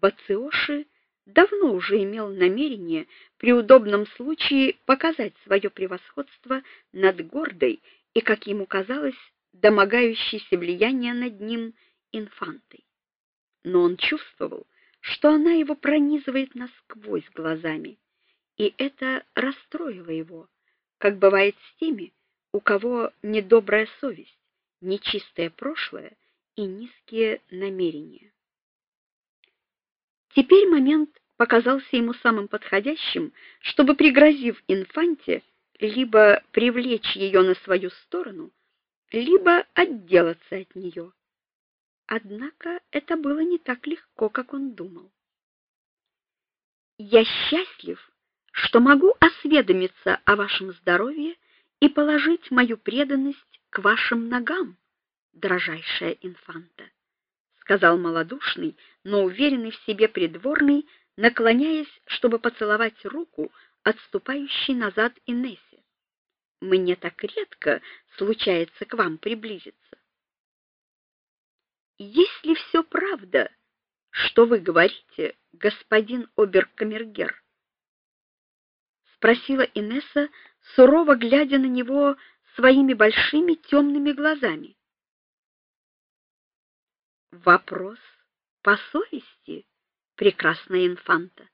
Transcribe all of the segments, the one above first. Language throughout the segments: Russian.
Бациоши давно уже имел намерение при удобном случае показать свое превосходство над гордой и, как ему казалось, домогающейся влияния над ним инфантой. Но он чувствовал, что она его пронизывает насквозь глазами, и это расстроило его, как бывает с теми, у кого недобрая совесть, нечистое прошлое и низкие намерения. Теперь момент показался ему самым подходящим, чтобы пригрозив инфанте либо привлечь ее на свою сторону, либо отделаться от нее. Однако это было не так легко, как он думал. Я счастлив, что могу осведомиться о вашем здоровье и положить мою преданность к вашим ногам, дрожайшая инфанта сказал малодушный, но уверенный в себе придворный, наклоняясь, чтобы поцеловать руку отступающей назад Инессе. Мне так редко случается к вам приблизиться. Если все правда, что вы говорите, господин оберкамергер, спросила Инесса, сурово глядя на него своими большими темными глазами. Вопрос по совести, прекрасная инфанта.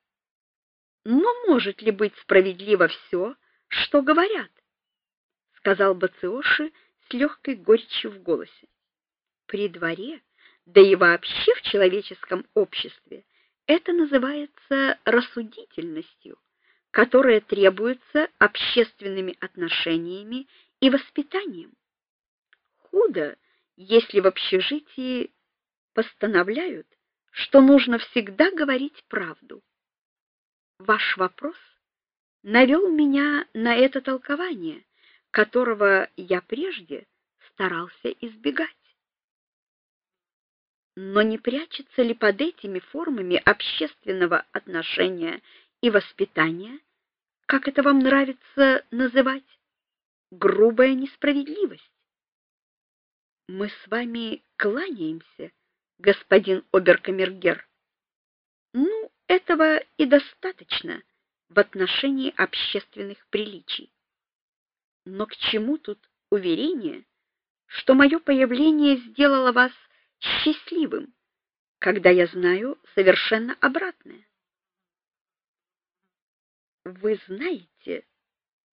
Но может ли быть справедливо все, что говорят? сказал Бациоши с легкой горечью в голосе. При дворе, да и вообще в человеческом обществе, это называется рассудительностью, которая требуется общественными отношениями и воспитанием. Худо, если в общежитии постановляют, что нужно всегда говорить правду. Ваш вопрос навел меня на это толкование, которого я прежде старался избегать. Но не прячется ли под этими формами общественного отношения и воспитания, как это вам нравится называть, грубая несправедливость? Мы с вами кланяемся господин оберкамергер. Ну, этого и достаточно в отношении общественных приличий. Но к чему тут уверение, что мое появление сделало вас счастливым, когда я знаю совершенно обратное? Вы знаете,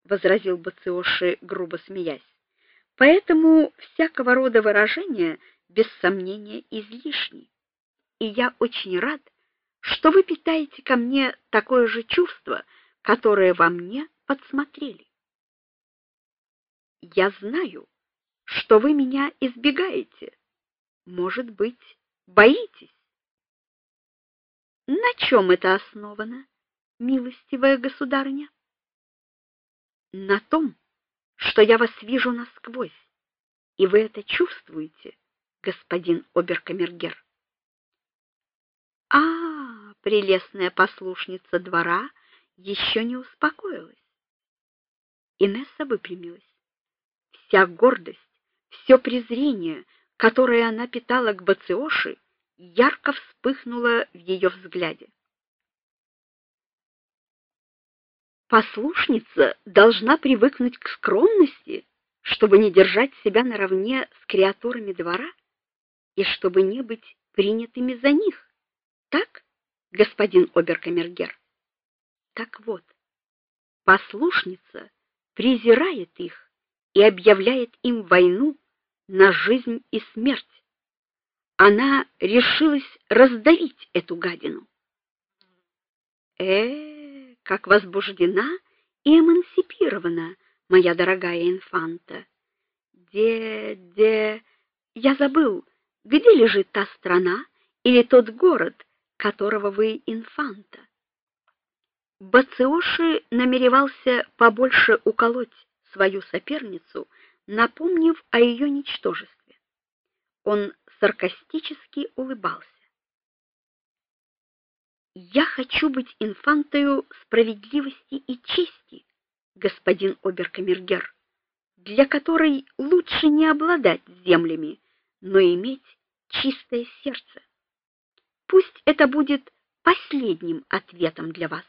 возразил Бациоши, грубо смеясь. Поэтому всякого рода выражения без сомнения излишни. И я очень рад, что вы питаете ко мне такое же чувство, которое во мне подсмотрели. Я знаю, что вы меня избегаете. Может быть, боитесь? На чем это основано, милостивая государыня? На том, что я вас вижу насквозь, и вы это чувствуете господин оберкамергер. А, прелестная послушница двора еще не успокоилась. Инесса выпрямилась. Вся гордость, все презрение, которое она питала к Бациоши, ярко вспыхнуло в ее взгляде. Послушница должна привыкнуть к скромности, чтобы не держать себя наравне с креатурами двора и чтобы не быть принятыми за них. Так, господин оберкамергер? Так вот, послушница презирает их и объявляет им войну на жизнь и смерть. Она решилась раздавить эту гадину. Э, как возбуждена и эмансипирована моя дорогая инфанта. Де, де, я забыл, где лежит та страна или тот город, которого вы инфанта? Бациоши намеревался побольше уколоть свою соперницу, напомнив о ее ничтожестве. Он саркастически улыбался. Я хочу быть инфантою справедливости и чести, господин оберкамергер, для которой лучше не обладать землями, но иметь чистое сердце. Пусть это будет последним ответом для вас.